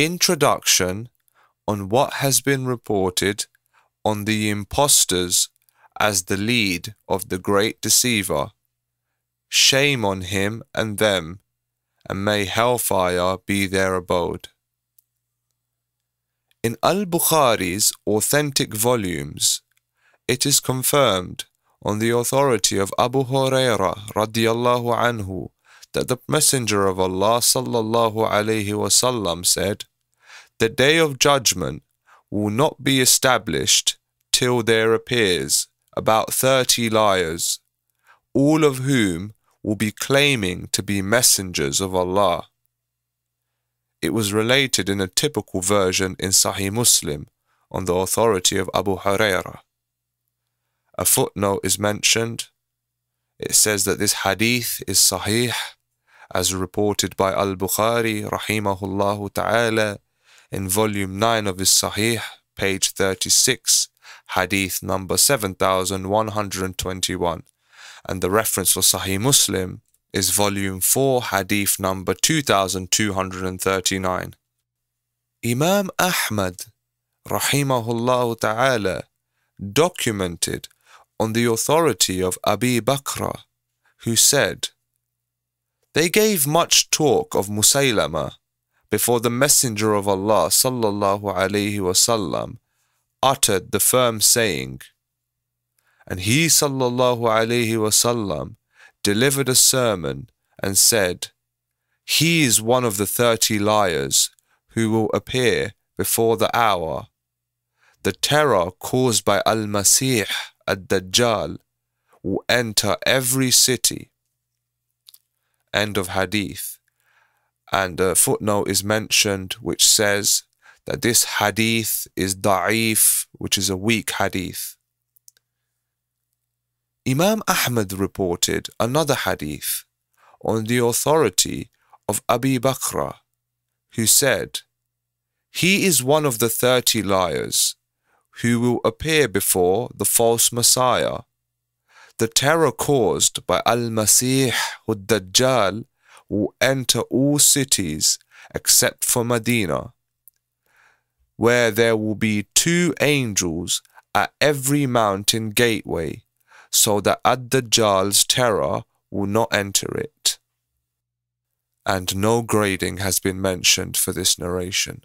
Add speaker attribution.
Speaker 1: Introduction on what has been reported on the impostors as the lead of the great deceiver. Shame on him and them, and may hellfire be their abode. In Al Bukhari's authentic volumes, it is confirmed on the authority of Abu Huraira radiallahu anhu that the Messenger of Allah sallallahu alayhi wasallam said, The day of judgment will not be established till there appears about thirty liars, all of whom will be claiming to be messengers of Allah. It was related in a typical version in Sahih Muslim on the authority of Abu Hurairah. A footnote is mentioned. It says that this hadith is sahih, as reported by Al Bukhari, rahimahullah ta'ala, in volume 9 of his Sahih, page 36, hadith number 7121. And the reference for Sahih Muslim is volume 4, hadith number 2239. Imam Ahmad, rahimahullah ta'ala, documented on the authority of Abi Bakr, who said, They gave much talk of Musaylama before the Messenger of Allah sallallahu alaihi wasallam uttered the firm saying, and he sallallahu alaihi wasallam delivered a sermon and said, He is one of the thirty liars who will appear before the hour. The terror caused by Al Masih ad Dajjal will enter every city. End of hadith. And a footnote is mentioned which says that this hadith is da'if, which is a weak hadith. Imam Ahmad reported another hadith on the authority of Abi Bakr, who said, He is one of the thirty liars who will appear before the false Messiah. The terror caused by Al Masih ud Dajjal will enter all cities except for Medina, where there will be two angels at every mountain gateway so that Ad-Dajjal's terror will not enter it. And no grading has been mentioned for this narration.